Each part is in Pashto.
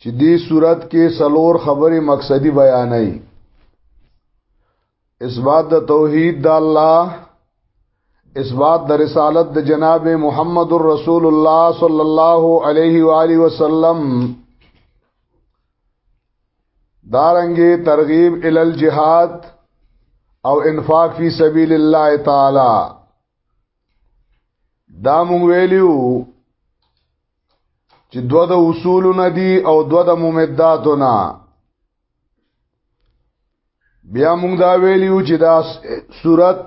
چې دې صورت کې سلور خبرې مقصدی بیانای اثبات د توحید د الله اثبات د رسالت د جناب محمد رسول الله صلی الله علیه و آله وسلم دارنګي ترغیب ال الجهاد او انفاق فی سبیل الله تعالی دا مونږ ویلیو چې دو د اصول ندي او دو د ممداتو نه بیا موږ دا ویلیو چې دا صورت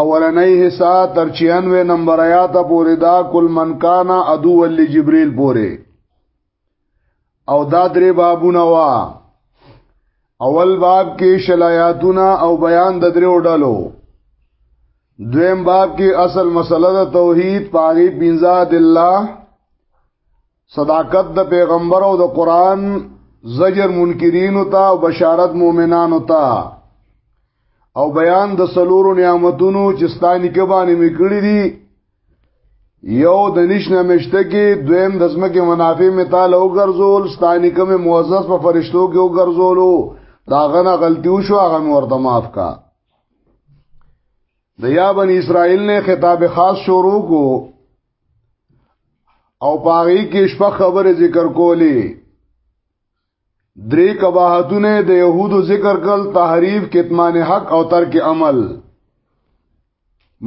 اولنې حصہ تر 96 نمبر آیات پورې دا کل من کان ادو ول جبريل پورې او دا درې بابونه وا اول باب کې شلایاتونه او بیان د درې وډلو دویم باب کې اصل مسله د توحید پاغي بنزا د الله صداقت د پیغمبر او د قران زجر منکرین او تا بشارت مؤمنان او تا او بیان د سلورو نعمتونو چې ستانی کې باندې میکړي دي یو د نشنه مشته کې دویم د زمکه منافع مثال او ګرځول ستانی کوم معزز په فرشتو کې او ګرځولو دا غنه غلطي وشو هغه ورته معاف کا د یا بن اسرائیل نه خطاب خاص شروع کو او پاغي کې شپه خبره ذکر کولی درې کباحتونه د يهودو ذکر کړل تحریف کتمان حق او ترک عمل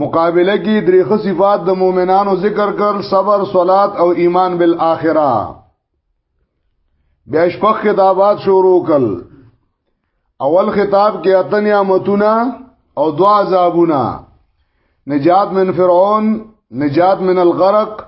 مقابله کې درې صفات د مؤمنانو ذکر کړل صبر صلات او ایمان بالآخره بیا شپږ خطابات شروع کړل اول خطاب کې اتن یا متونه او دعا عذابونه نجات من فرعون نجات من الغرق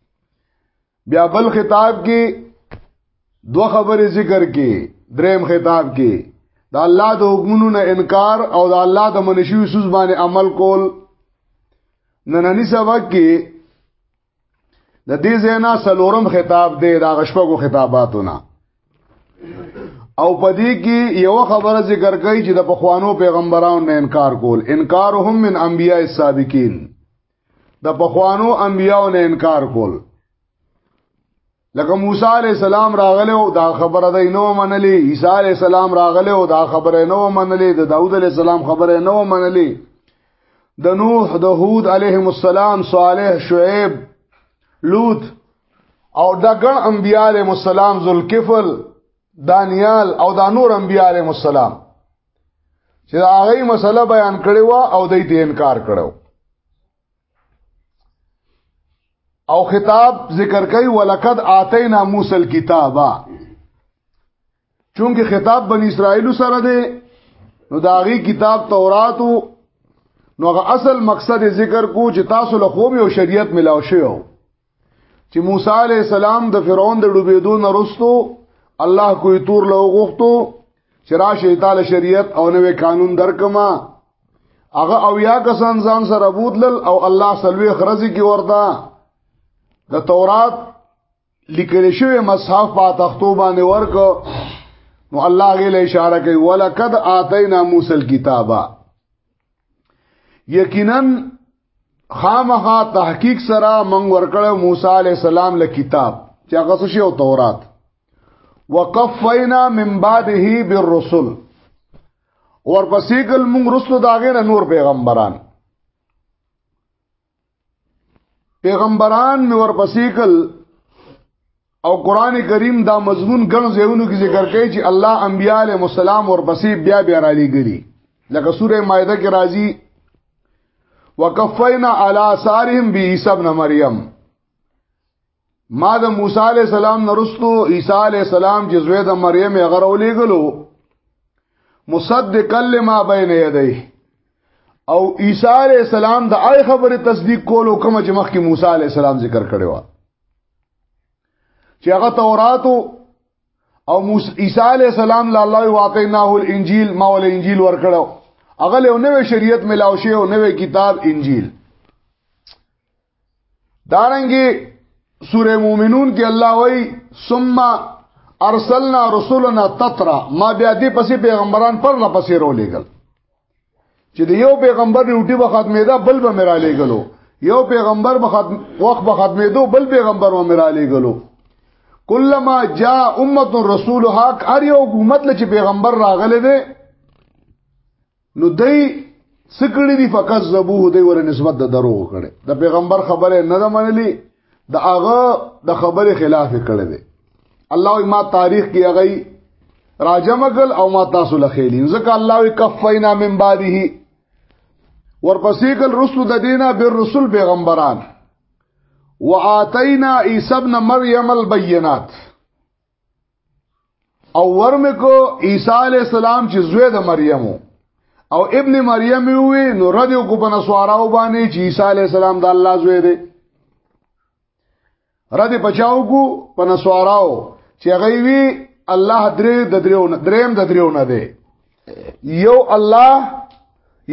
بیا بل خطاب کې دو خبرې ذکر کې دریم خطاب کې د الله د حکمونو نه انکار او د الله د منشي سوز باندې عمل کول نننی سبق کې د دې زینا سلورم خطاب دی دا غشپګو خطاباتونه او پدې کې یو خبره ذکر کړي چې د پخوانو پیغمبرانو نه انکار کول انکارهم من انبیاء السابقین د پخوانو انبیانو نه انکار کول لکه موسی علی السلام راغله او دا خبره ده نو منلې عیسی علی السلام راغله او دا خبره نو منلې د داوود علی السلام خبره نو منلې د نوح د هود علیهم السلام صالح شعیب لوط او دا ګڼ انبیاء علیهم السلام ذوالکفل دانیال او دا نور انبیاء علیهم السلام چې هغه مسله بیان کړي وا او دای ته انکار کړو او خطاب ذکر کوي ولقد اتینا موسی الكتابا چونکه خطاب بنی اسرائیل سره دی نو داغي کتاب تورات نو هغه اصل مقصد ذکر کو چې تاسو له خوب او شریعت ملاو شوی چې موسی علی السلام د فرعون د ډوبېدو نه رستو الله کوی تور له غوښتو چې راشه تعالی شریعت او نوې قانون درکما هغه او یا کسان ځان سره بوتلل او الله سلوي خرزي کې وردا د تورات لیکل شوی مصحف په تختو باندې ورک نو الله غي له اشاره کوي ولقد اتینا موسی الكتابه یقینا خامخا تحقیق سره مونږ ورکړو موسی علی السلام له کتاب چې هغه څه او تورات وقفینا من بعده بالرسل ورپسې کل مونږ رسل داغه نور پیغمبران پیغمبران می ورپسې کل او قران کریم دا مضمون ګڼ ځایونو کې ذکر کوي چې الله انبیاء علیهم السلام ورپسې بیا بیا را لېګلي لکه سوره مائده کې راځي وکفینا علی آثارهم بعیسی ابن مریم ما د موسی علی السلام نرستو عیسی علی السلام چې زوی د مریم یې غرولې غلو مصدق لما بین یدی او عیسی علی السلام د آی خبره تصدیق کولو کوم چې مخکې موسی علی السلام ذکر کړی و چې هغه تورات او موسی عیسی علی السلام لا الله واقعناه الانجیل ما ول انجیل ورکړو هغه له نوې شریعت ملاوشه او نوې کتاب انجیل دارنګي سوره مومنون کې الله وایي ثم ارسلنا رسولنا تترا ما بیا دې پسې پیغمبران پر لا پسې رو لېګل چې د یو پیغمبر ډیوټي به ختمې ده بل به میرا لېګلو یو پیغمبر به ختم وخت به ختمې دو بل پیغمبر به میرا لېګلو کلمہ جا امه رسول حق هر یو حکومت لچ پیغمبر راغله ده نو دای سکړی دی فقط زبوه دی ور نسبت د درو کړي د پیغمبر خبره نه ده منلي د هغه د خبره خلاف کړي دي الله ما تاریخ کې هغه راجم کل او ما تاسو لخیلی ځکه الله کفینا من بعده ورپسې کل رسل د دینه بر رسول پیغمبران وآتینا عیسی ابن مریم البینات او ورمه کو عیسی علی السلام چې زوی د مریم او ابن مریم وی نو رد کو په نسواراو باندې چې عیسی علی السلام د الله زوی دی رد بچاو کو په نسواراو چې هغه وی الله درې د دریو نه دریم د دریو نه دی یو الله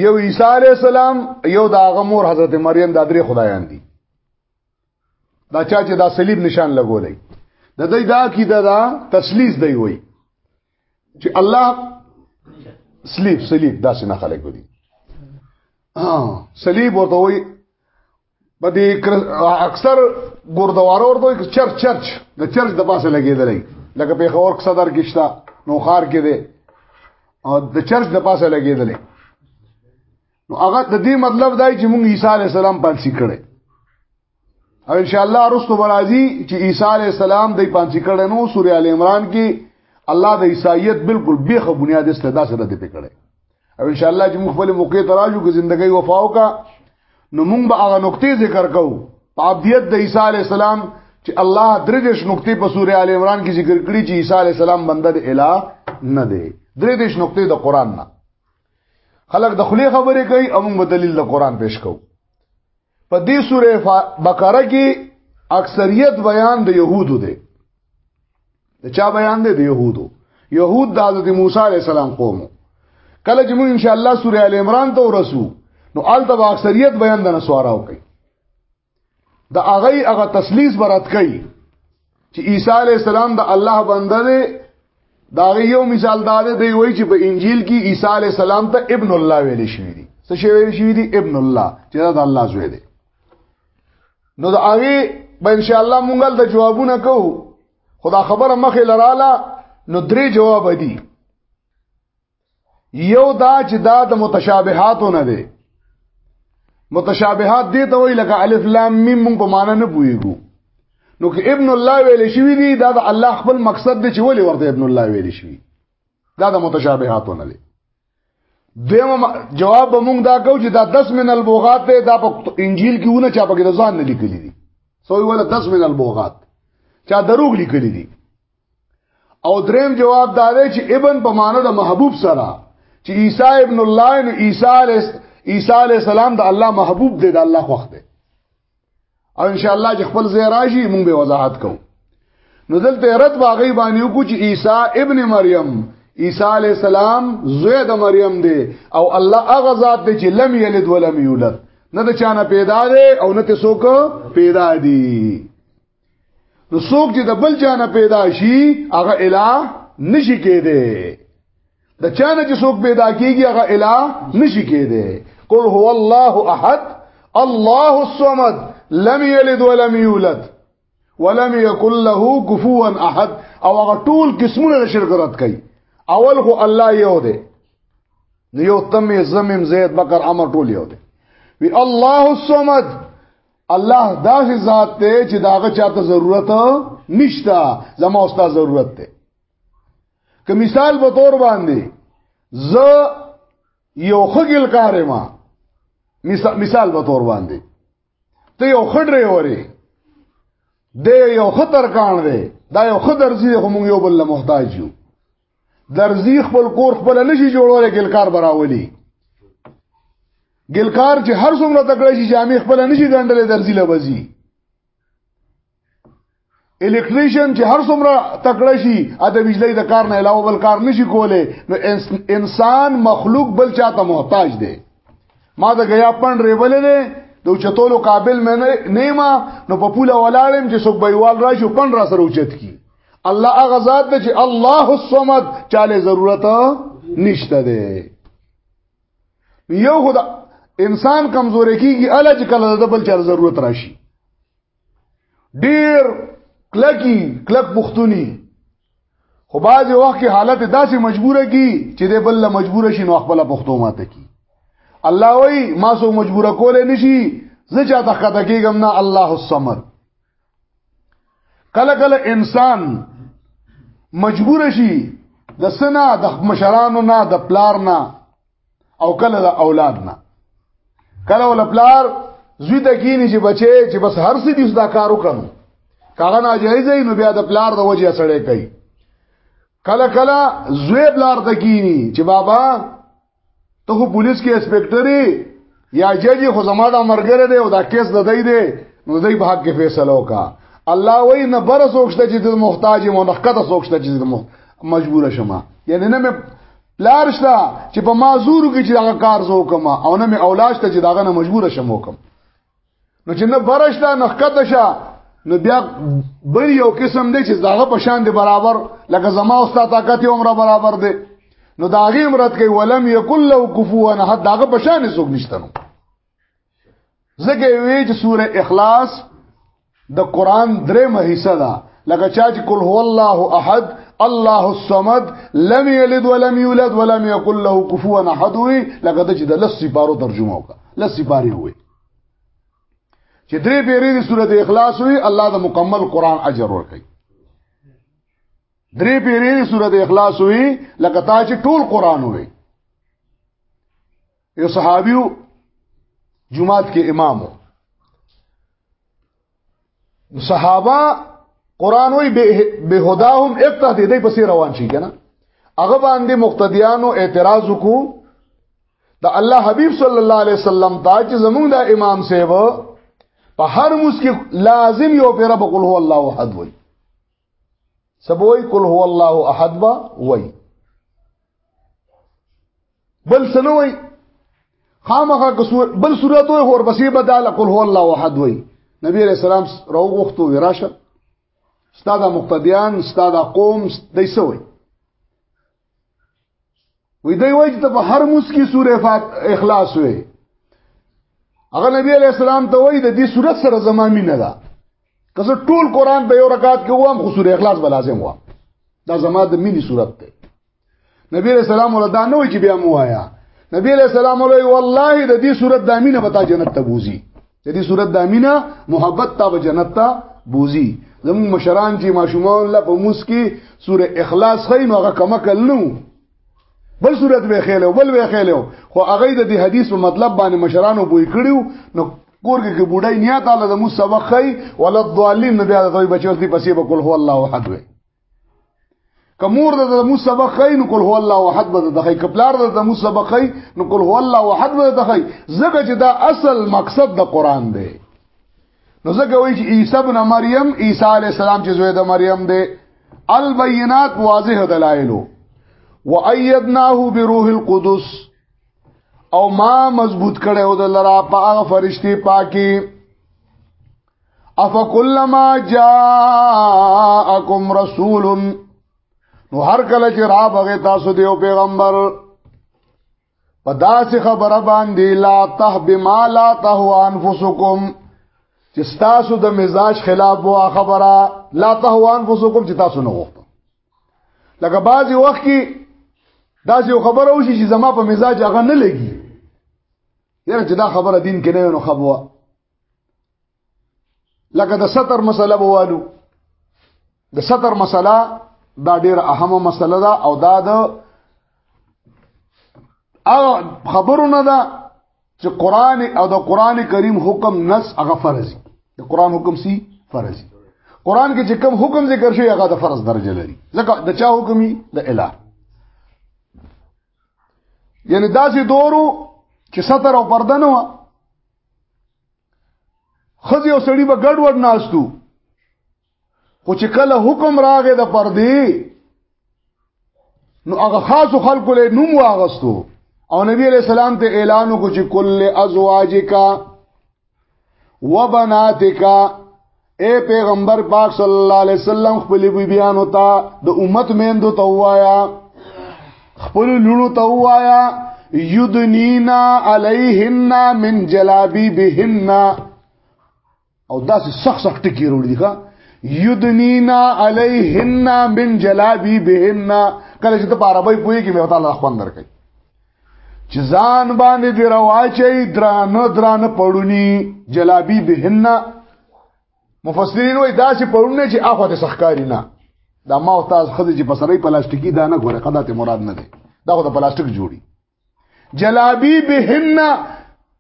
یو عیسی علی السلام یو د هغه مور حضرت مریم د درې خدایان دي دا چا چې دا صلیب نشان لګولې د دې دا کی دا, دا تسلیث دی وای چې الله صلیب صلیب دا څنګه خلک ودی ها صلیب ورته وای په دې اکثر ګوردوارو ورته چرچ چرچ د چرچ د پاسه لګیدلې لکه په خور صدر کښتا نو خار کې دی او د چرچ د پاسه لګیدلې نو هغه د دې مطلب دی چې موږ عیسی علی السلام پانسی کړي او ان شاء الله رستو برازي چې عیسی علی السلام د پانسی کړي نو سورې ال عمران کې الله د عیسایت بالکل بیخ بنیاد استدا سره دې پکړي او ان شاء الله چې موږ خپل موقع تراجو کې ژوندۍ وفاو کا نو موږ به هغه نقطې ذکر کوو په عبدیت د عیسی علی السلام چې الله درجش نقطې په سورې ال عمران کې ذکر کړي چې عیسی علی السلام بنده د الٰه نه دی درې دیش نقطې د قران نه خلق د خلی خبرې کوي او موږ دلیل د قران پیش کوو په دې سوره بقره کې اکثریت بیان د يهودو دی د چا بیان دی د يهودو يهود د حضرت موسی عليه السلام قوم کله چې موږ ان شاء الله سوره ال عمران ته ورسو نو آلته اکثریت بیان د نسواراو کوي د هغه هغه تسلیث برات کوي چې عیسی علی السلام د الله بنده دی دا یو مثال دا دی وی چې په انجیل کې عیسی علی السلام ته ابن الله ویل شوی دی څه شی ویل شوی دی ابن الله چې دا د الله زوی دی نو دا هغه به ان شاء الله مونږ د جوابونه کوو خدا خبره مخې لراله نو درې جواب دي یو دا چې دا د متشابهاتو نه دی متشابهات دي ته وی لکه الف لام میم مونږ په معنا نه پويګو نو که ابن الله ویل شوی دی دا د الله خپل مقصد دی چې ولی ورته ابن الله ویل شوی دا د متشابهاتو نه دی دیمه جواب به مونږ دا کو چې دا 10 من البوغات دی دا په انجیل کې ونه چا په ځان نه لیکلی دي سوې ولا 10 من البوغات چا دروغ لیکلی دي او دریم جواب دا دی چې ابن په معنی د محبوب سره چې عیسی ابن الله نو عیسی علیه عیسی علیه السلام د الله محبوب دی د الله خوښ دی او ان شاء الله چې خپل ځای راشي موږ به وضاحت کوو نو دلته رد باغی باندې وکړو چې عیسی ابن مریم عیسی علی السلام زوی د مریم دی او الله هغه ذات دی چې لم یلد ولم یولد نه د چانه پیدا دی او نه ته څوک پیدا دی نو څوک چې د بل چانه پیدا شي هغه الہ نشي کېده د چانه چې څوک پیدا کیږي هغه الہ نشي کېده قل هو الله احد الله الصمد لم يلد ولم يولد ولم يكن له كفوا احد او هغه ټول قسمونه شرک رد کوي اول خو الله یو دی نو یو تم زمم زید بکر امر ټول یو دی وی الله الصمد الله دا ذات دی چې داغه چاته ضرورت نشتا زما اوستا ضرورت دی که مثال په تور باندې ز یو خګل کار ما مثال په تور باندې ته یو خډره وری د یو خطر کان دی دا یو خدر زی خو مونږ یو بل محتاج یو درځي خپل کور خپل نشي جوړول ګلکار براولي ګلکار چې هر څومره تکړه شي جامع خپل نشي ګنډل درځي لوځي الیکټریشن چې هر څومره تکړه شي د بجلی د کار نه علاوه بل کار نشي کوله نو انسان مخلوق بل چاته محتاج دی ما د غیا پن ریولې نه د چتولو قابل مې نه ما نو په پوله ولاړم چې څوک بېوال راشي پن را سره اوچت کی الله هغه ذات دی چې الله الصمد چاله ضرورت نشته دی یو خدا انسان کمزوري کیږي اله چې کله د بل چا ضرورت راشي ډیر کلکی کلک بختونی خو باز وخت کې حالت داسې مجبوره کی چې د بل مجبور شي نو خپل پختو ماته کی الله وای ما سو مجبوره کول نشي زه چا ته خطا کیږم نه الله الصمد کله کله انسان مجبور شي د سنا د مشرانو نه د پلار نه او کله د اولاد نه کله ول پلار زوی ته کینی چې بچي چې بس هر څه دې دا کار وکړو کاغه ناجایز نو بیا د پلار د وجه سره کوي کله کله زوی بلار ته کینی چې بابا ته خو پولیس کې انسپکټر یا جج خو زما د مرګره دی او دا کیس د دی دی نو دی به حق کې فیصله وکا الله وای نه بر سوچته چې د محتاج منقته سوچته چې د مجبور شمه یعنی نه مې لار شته چې په مازورو کې چې دا کار زو کوم او نه مې اولاد ته چې داغه نه مجبور شم وکم نو چې نه برش دا نخکته شه نو بیا بل یو قسم دی چې داغه په شان دی برابر لکه زما او ستا طاقت عمره برابر دی نو داغه مراد کوي ولم یکل لو کفوا نه داغه په شان څوک نشته نو زګه وی چې سوره اخلاص د قران درې مهیسه ده لکه چا چې قل هو الله احد الله الصمد لم يلد ولم يولد ولم يكن له كفوا احد لکه د چې د لسی بارو ترجمه وکړه لسی باري وي چې درې پیری د سورته اخلاص وي الله د مکمل قران اجر ورکړي درې پیری د سورته اخلاص وي لکه تا چې ټول قران وي یو صحابیو جمعات کې امامو صحابه قران وی به هداهم اقتدی دی پسې روان شي کنه هغه باندې مقتدیانو اعتراض وکړو د الله حبیب صلی الله علیه وسلم دا چې زمونږ د امام سیو په هر موس کې لازم یو پیرا بقول هو الله احد وای سبوي قل هو الله احد با وای بل سنوي خامخه بل صورت وي اور پسې بدل قل هو الله احد وای نبی رسول الله راو غوښتو وراشه ستاده مقتدیان ستاده قوم دای سوی وی دوی وای چې په هر موس کې سوره اخلاص وي هغه نبی علی السلام ته وای د دې سوره سره زمامي نه ده که زه ټول قران په یو رکعت کې وام خو سوره اخلاص به لازم وام دا زما د مینی صورت ده نبی علیہ السلام ولدا نه وی چې بیا مو آیا نبی علیہ السلام علی والله د دې صورت دامینه بتا جنت ته بوزي د دې صورت د امینه محبت تا به جنت ته بوزي زموږ مشران چې ماشومان لا په موس کې سوره اخلاص خې نو هغه کما کلنو بل صورت به خېلو بل به خېلو خو هغه د دې حدیث په مطلب باندې مشرانو بوې کړیو نو کور کې بوډای نیات الله د موس سبق خې ولد ضالین بیا د بچو دې پسې بکول هو الله احد وي کمور د مو سبق خي نو قل هو الله احد به د خي کپلار د مو سبق خي نو قل هو الله احد به د خي زګه چې دا اصل مقصد د قران دی نو زګه وایي چې عيسى ابن مريم عيسى عليه السلام چې زوی د مريم دی البينات واضح دلائل وايدناه بروح القدس او ما مضبوط کړه او د لرا په هغه فرشتي پاکي افکلما جاءکم رسول نو هر کله چې را بغه تاسو دی او پیغمبر په داسې خبره باندې لا ته بما لا ته انفسکم چې تاسو د مزاج خلاف وو خبره لا ته انفسکم چې تاسو نه وو لکه بعضی وخت کې دا یو خبره وشي چې زما په مزاج هغه نه لګي یاره چې دا خبره دین کې نه نو خبره لکه د ستر مسله بوالو د ستر مسله دا ډیر اهمه مسله ده او دا د او خبرونه ده چې قران او د قران کریم حکم نص هغه فرض دی د قران حکم سی فرض دی قران کې چې کوم حکم ذکر شوی هغه د فرض درجه لري ځکه د چا حکمي د الٰه یعنی داسې دورو چې ستر او پرده نه و خځه او سړی به ګډ وډ ناستو خو چې کله حکم راغې د پردي نو هغه خاص خلکو له نوم واغستو او نبی علیہ السلام ته اعلان وکړ چې کل ازواجک وبناتک اے پیغمبر پاک صلی الله علیه وسلم خپل بیان او تا د امت میندو ته وایا خپل لونو ته وایا یدنینا علیهن من جلابی بهن او داس سخ سخ ټکی وروړي دي ښا یدنینا علیهن من جلابی بهن کله چې ته په عربی پوي کې مې تعالی خوان درکې چې ځان باندې دی رواچي درانه درانه پړونی جلابي بهن مفسرین وای دا چې پړونه چې اخو د سخکاری نه دا ما او تاسو خدای چې پسرې پلاستیکی دانه غوړه قدا ته مراد نه دی دا خو د پلاستیک جوړي جلابي بهن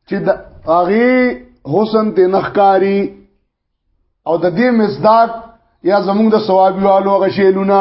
چې د هغه حسن ته نخکاری او د دې مزداق یا زمونږ د ثوابي والو غشیلونه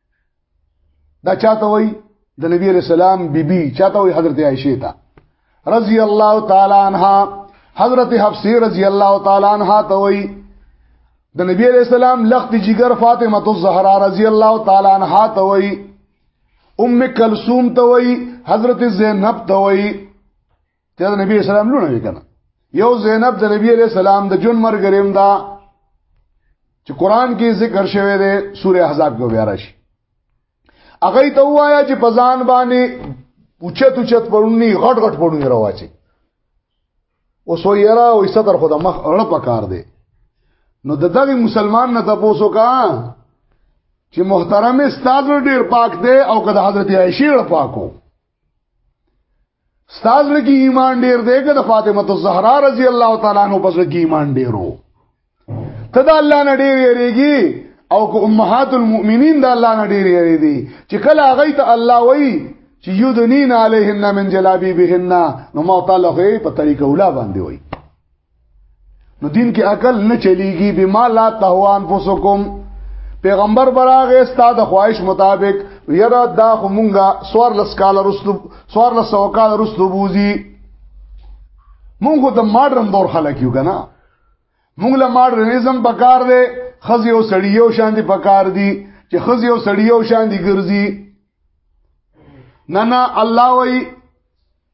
دا چاته وای د نبی علیہ السلام بیبي بی چاته وای حضرت عائشه ته رضی الله تعالی عنها حضرت حفصه رضی الله تعالی عنها ته وای د نبی علیہ السلام لخت جګر فاطمه الزهرا رضی الله تعالی عنها ته وای ام کلثوم ته وای حضرت زینب ته وای ته د نبی اسلام لونه وکنه یو زینب د نبی علیہ السلام د جون مرګریم دا چې قران کې ذکر شوی دی سوره احزاب کې بیا راشي هغه ته وایا چې پزان باندې اوچت اوچت پړونی غټ غټ پړونی راوچی اوس ویرا او ستر خو د مخ اړه پکار دی نو د دغه مسلمان نه تاسو کا چې محترم استاد ډیر پاک دی او که د حضرت عائشې ډیر پاکو ستاز لکی ایمان ډیر دی که د فاطمه الزهرا رضی الله تعالی عنها پس لکی ایمان ډیرو ته د الله نه ډیر یریږي او که امهات المؤمنین د الله نه ډیر یری دي چې کله هغه ته الله وایي چې یودنین علیهن من جلابی بهن نو ما تعالی په طریقه اوله باندې وایي نو دین کې عقل نه چلیږي بما لا تهوا انفسکم پیغمبر براغه استاد خواهش مطابق یرا دا همونګه سوار لس کال رسل سوار لس وکال رسل بوزي مونږ د ماډرن دور خلک یو کنه مونږ له ماډرنیزم پکار دی خزي او سړیو شان دي پکار دي چې خزي او سړیو شان دي ګرځي نه نه الله وایي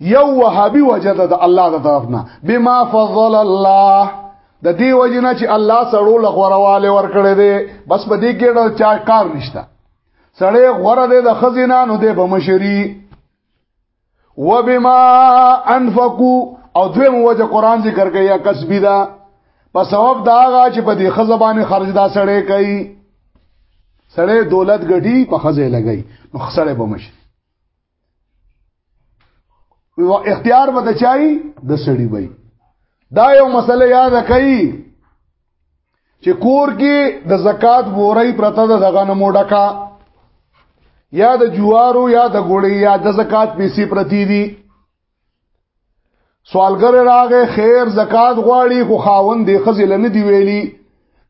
یو وهابي وجد د الله د طرف نه بما فضل الله د دې وجنه چې الله سړو لغورواله ور کړې دي بس په دې کې ډول چا کار نشته سړې غوره دي د خزینه نو دې بمشري وبما انفقوا او دوی موجه قران ذکر کوي یا کسبی دا په سبب دا غا چې په دې خزبانه خرج دا سړې کوي سړې دولت غټي په خزې لګي نو خسړې بمشري اختیار به د چای د سړی وي دا یو مسله یاد کړئ چې کور کې د زکات بوري پرته د دغه نمو ډکا یا د جوارو یا د ګوړې یا د زکات پیسې پرتی دي سوالګر راغې خیر زکات غواړي خو خاوند دې خزل نه دی ویلي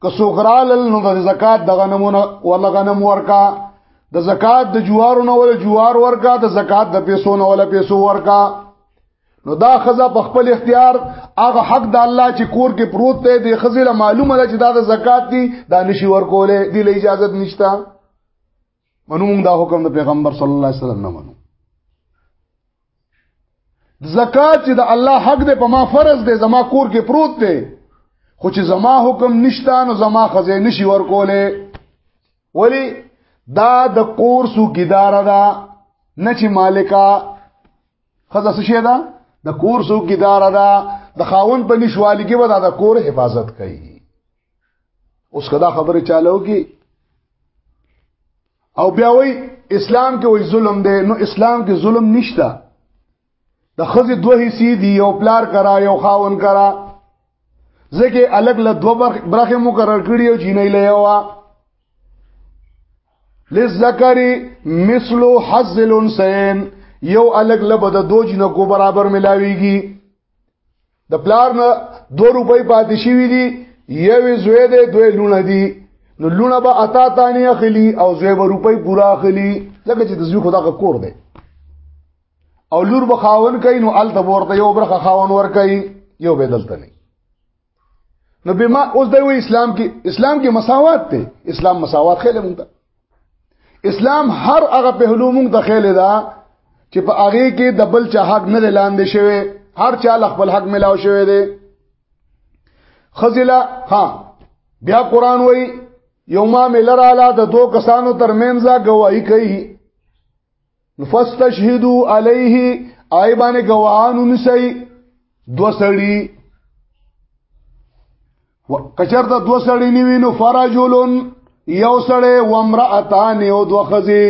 که سوغرال نو د زکات د غنمونه ولا غنم ورکا د زکات د جوارو نه ولا جوار ورکا د زکات د پیسو نه ولا پیسو ورکا نو دا خزه په خپل اختیار هغه حق د الله چې کور کې پروت دی د خزل معلومه ده چې دا د زکات دی دا نشي ورکولې دی له اجازه نشته منو موږ دا حکم د پیغمبر صلی الله علیه وسلم نه منو زکات چې د الله حق دی په ما فرض دی زما کور کې پروت دی خو چې زما حکم نشته نو زما خزه نشي ورکوله ولی دا د کور سو ګدار ده نه چې مالکا خزه څه شه ده د کور سو ګدار ده د خاون په نشوالي کې ودا د کور حفاظت کوي اوس کدا خبره چالو کی او بیا وای اسلام کې وای ظلم دی نو اسلام کې ظلم نشته د خزې دوه حصے دي یو پلار کرا یو خاون کرا ځکه الګ له دوه برخه مقرر کړی او جینې لې وا لذکری مثل حظ الانسان یو الګ له بده دو جنکو برابر ملاویږي د پلار نه 2 روپۍ پاتې شوې دي یوې زوی دی دوی لونه دي نو لونه به اتا تانی اخلي او زوی به روپۍ پورا اخلي لکه چې د زوی خدا کا کور دی او لور به خاون کوي نو ال تبورته یو برخه خاون ور کوي یو به دلته نه نو به ما اوس دوی اسلام کې اسلام کې مساوات دی اسلام مساوات خېل مونږ اسلام هر هغه پهلو مونږ ته خېل دا چې په هغه کې د بل چا حق نه لاندې شوی هر چا خپل حق ملاو شوی دی خزلا ها بیا قران وای یوما ملرالا د دوه کسانو ترمنځ گواہی کوي فاستشهدوا عليه ایبانه گواهان نسی دو سړی کچرته دو سړی نیوی نو فرجلن یو سړی و امرأتان او دو خزی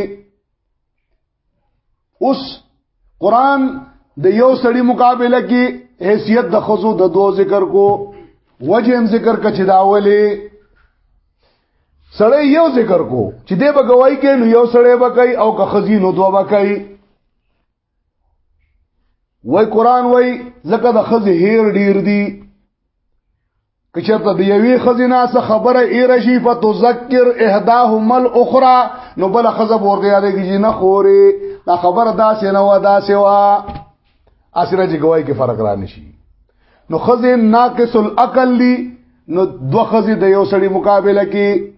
اوس قران د یو سړی مقابله کې حیثیت د خزو د دو ذکر کو وجه هم ذکر کچ داولی سړی یو ذکر کو چې دی به گواہی کوي نو یو سړی به کوي او که خزینو دوه به کوي وای قران وای زکه د خزې هیر ډیر دی که چېرته د یوې خزینا څخه خبره ای رشی فتذکر احداهما الاخرى نو بل خزه ورته یادېږي نه خوري دا خبره داسې نه و داسې و اسنه چې گواہی کې فرق را نشي نو خزه ناقص العقل دي نو دو خزه د یو سړي مقابله کې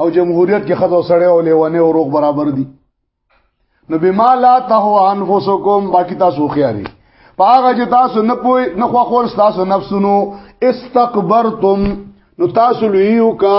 او جمهوریت کې خزه سړی او لیوانه او روغ برابر دي نو بما لا تهو انفسکم باقی تاسو خیاري پاغه چې تاسو نه پوي نه خو خور تاسو نفسونو استكبرتم نو تاسو لویو کا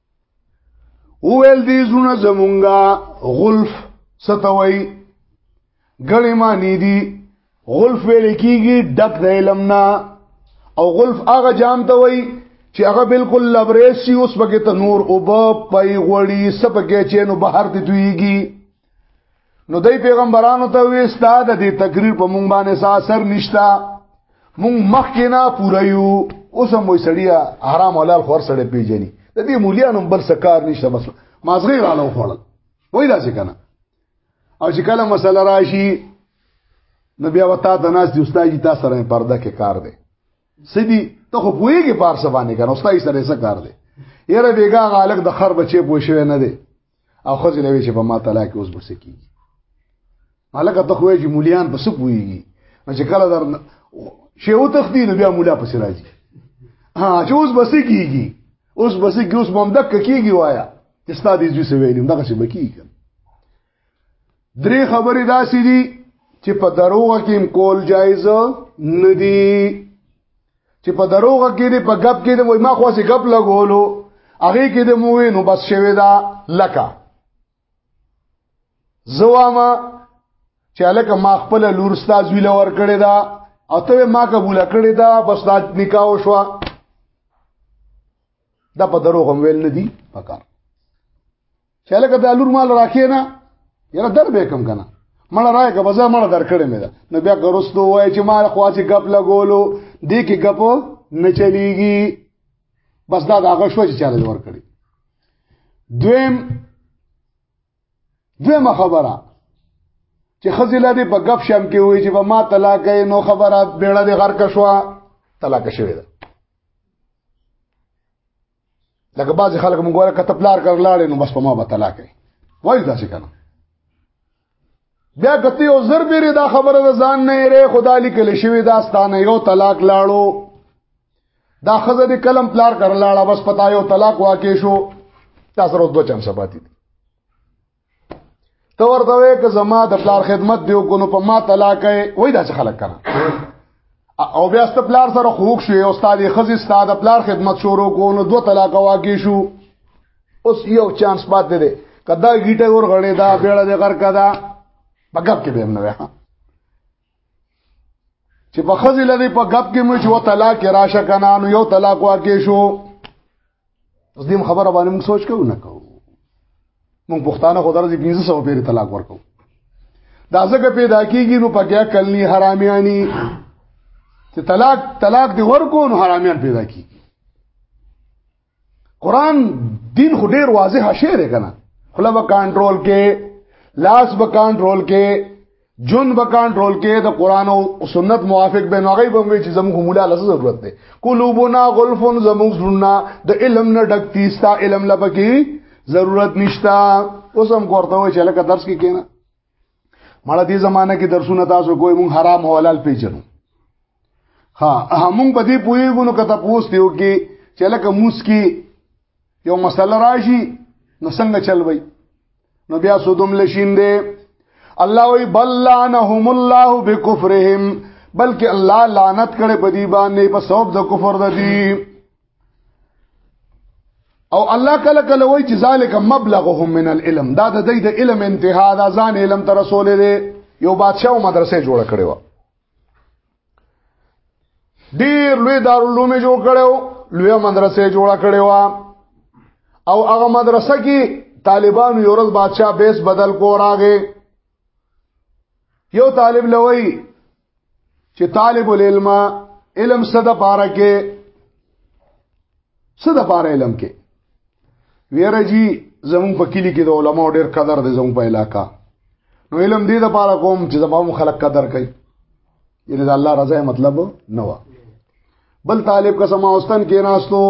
ویل دي زونه زمونږه غلف ستوي غړي معنی دي غلف ویل کیږي ډک د علم نه او غلف هغه جام ته وي چې هغه بالکل لبرېسی اوس پکې ته نور او په پي غوړي سپکه چینو بهر دي دویږي نو دای پیغمبرانو ته وی استاد دې تقریر په مونږ باندې ساسر نشتا مونږ مخکې نه پوره یو اوس هم وې سړیا حرام حلال خور سړې پیژني د دې مولیانو بل سکار نشته بس مازغې رالو خوړل وای دا څه کنه او چې کله مسله راشي نو بیا وتا د ناس دی استاد تا سره پرده کې کار دی سدي ته خو پوېږي پارسه باندې کنه استاد سره څه کار دی یره بیګا غالک د خر بچي پوښوي نه دی او خځه لوي چې په ما طلاق اوس بس کیږي مالګه ته خوې چې مولیان په سپ ویږي چې کله در شی او تختی نو بیا مولا پس راځي ها چې اوس بس کیږي اوس بس کیږي اوس ممدک کیږي وایا چې ستاسو دې سوي نیم دغه څه بکیږي درې خبرې داسې دي چې په دروغ کې کول جایز نه دي چې په دروغ کې دی په غب کې دی وای ما خو سي غب لګولو هغه کې دی مو نو بس شوی دا لکه زواما چې الکه ما خپل لور استاد ویل ور کړی دا او ته ما قبول کړی دا بس دا نکاح شو دا په دروغ هم ویل نه دی پکار چې لکه دا لور مال راکې نه یره در به کم کنه مړه راي که بزا مړه درکړې مې ده نو بیا ګرستو وای چې مال خواصي غپ لګولو دې کې غپ نه چلیږي بس دا هغه شو چې چاله ور کړی دویم دویمه خبره چې خزله دې په غپ شم کې وای چې په ما طلاق نو خبره بیړه دې غر کښوا طلاق شوی ده لکه بعضی خلک مونږ وره کته پلار کړ لاړې نو بس په ما به طلاق کوي وایي دا څه کنه بیا کته یو زر بیره دا خبره ده ځان نه یې خدا لیکل شوی دا ستانه یو طلاق لاړو دا خزه دې کلم پلار کړ لاړه بس پتا یو طلاق واقع شو تاسو ورو دوه چانس پاتې دي ته ورته وې که زما د پلار خدمت دی کو نو په ما طلاق وای دا څه خلک کنه او بیا ست پلار سره خوښ شو او استاد خزي استاد پلار خدمت شروع کو نو دوه طلاق واقع شو اوس یو چانس پاتې دی کدا گیټه ور غړې دا بیړه دې غر کدا بګب کې به نه وه چې په خزل لري په غب کې مې شو طلاق راشه کنه نو یو طلاق واقع شو اوس دې خبره باندې موږ سوچ کوو نه کوو موږ پښتانه خو درځي 1500 پیر طلاق ورکو دا ځکه پیدا کیږي نو پکې کلنی حرامیانی چې طلاق طلاق دی ورکو نو حرامیان پیدا کیږي قران دین خو ډیر واضح شی دی کنه خلا به کنټرول کې لاس به کنټرول کې جون به کنټرول کې د قران او سنت موافق به نوغي به وي چې زموږ مولا له ضرورت دی قلوبنا غلف زموږ زړه د علم نه ډک تیستا علم لپاره کې ضرورت نشتا اوس هم کوړته وای چې لکه درس کې کېنه مړه دې زمانہ کې درسونه تاسو کوی مونږ حرام او حلال پیژنو ها همون په دې پوېګو نو کته پوسټ یو کې چې لکه موس کې یو مسله راشي نو څنګه چلوي نو بیا سودم لشین دی الله وی بل لعنهم الله بکفرهم بلکې الله لعنت کړي په دې باندې په سبب د کفر د دي او الله کله کله وایي چې ذالک مبلغهم من العلم دا د دې د علم انتها دا ځان علم تر رسول دی یو بادشاہ او مدرسې جوړ کړي و ډیر لوی دارالعلوم جوړ کړو لوی مدرسې جوړ کړي و او هغه مدرسه کې طالبان یو ورځ بادشاہ بیس بدل کو راغې یو طالب لوي چې طالب العلم علم صد پاره کې صد پاره علم کې ویره جی زمون په کلی کې د علماو ډېر قدر دی زمون په علاقہ نو علم دې د پاره کوم چې زموږ خلک قدر کوي یعنی د الله رضا مطلب نه و بل طالب کا سماوستان کې ناستو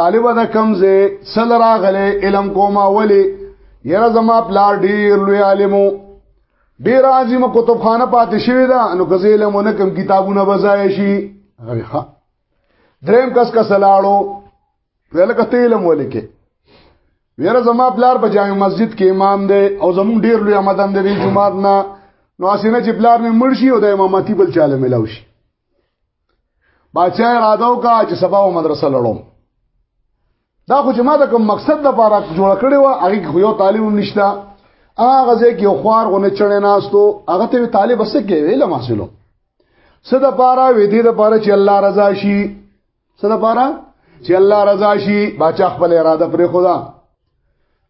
طالب د کمزه سل راغله علم کوما ولی یره زما پلار ډیر لوی عالمو ډیر عظیم کتابخانه پاتې شوی دا نو کزه علم نه کم کتابونه بزای شي ها دریم کس کا سلاړو ولکه ته علم ولیکه یره زما پلار په جامع مسجد کې امام دی او زمون ډیر لوی آمدن دی جمعات نه نو اسینه چې پلار مې مړ شي او د امامتی بل چاله ملاوي شي بچا اراده وکا چې سبا و مدرسه لړم دا خو چې ما د کوم مقصد لپاره جوړ کړی و هغه خو یو طالب هم نشته هغه ځکه یو خوار غونه چړې ناستو هغه ته طالب بس کې ویل محصولو صد پارا وې دې د پاره چې الله رضا شي صد پارا چې الله رضا شي بچا خپل اراده پر خدا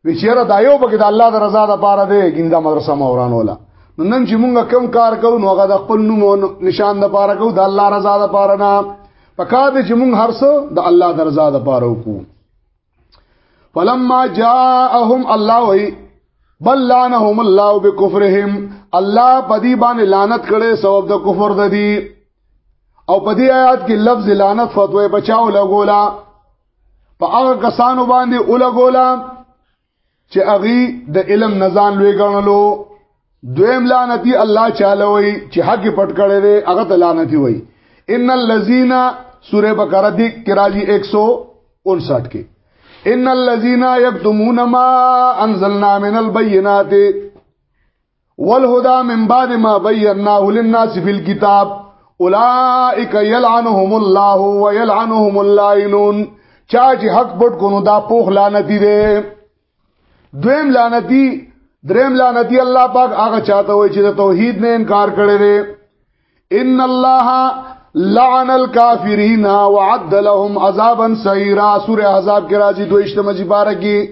وچیره دا یو پکې د الله د رضا د پاره دی ګیندا مدرسه موران ولا نن چې مونږ کم کار کوو نو هغه د خپل نوم او نشان د پاره کوو د الله رضا د پاره نه پکار دی چې مونږ هر څه د الله د رضا د پاره وکړو فلما جاءهم الله وی بل لعنهم الله بكفرهم الله پدی باندې لعنت کړي سبب د کفر د دی او پدی آیات کې لفظ لعنت فتوی بچاو لګولا په هغه کسانو باندې اولګولا چې اغي د علم نزان لوی ګڼلو دویم لعنتی الله چاله وي چې حق پټ کړي دي هغه ته لعنتی وي ان الذين سوره بقره دی کراجی 159 کې ان الذين يكتمون ما انزلنا من البينات والهدى من بعد ما بيناه للناس في الكتاب اولئك يلعنهم الله ويلعنهم اللائنون چا چې حق پټ کو نو دا پوخ لعنتی دی دویم لعنتی دریم لعنتی الله پاک هغه چاته وای چې د توحید نه انکار کړي ان الله لعن الكافرين وعد لهم عذابا سعيرا سوره احزاب کې راځي دویشتمه چې بار کې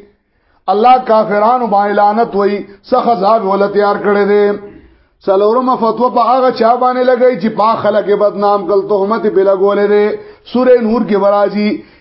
الله کافرانو باندې لعنت وای سخت عذاب ول تیار کړی دی څلورمه فتوا په هغه چا باندې لګی چې پا خلک بدنام کل تهمت په لګولې دی سوره نور کې ورازي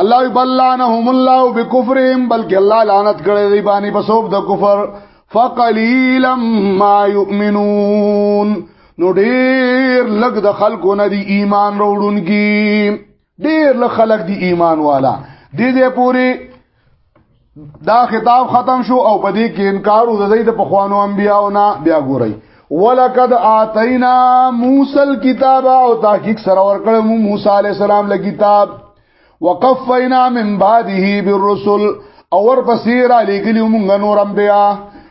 الله بلانهم الله بكفرهم بلکې الله لعنت کړی دی باندې په سبب د کفر فقليلا ما يؤمنون نو ډیر لګ د خلکو نه دی ایمان وروړونکي ډیر لګ خلک دی ایمان والا دې دې پوری دا خطاب ختم شو او په دې کې انکار د زید په خوانو انبیاونه بیا ګورئ ولقد اتینا موسی الكتاب او تحقیق سره ورکړ مو موسی علی السلام له کتاب وقفینا من بعده بالرسل اور پسیر علی گلی مونږ نور انبیا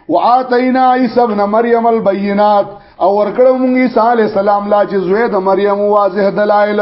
واتینا عیسی ابن مریم البینات او ورکړ مونږ عیسی علی السلام لا چې زوی د مریم واضح دلایل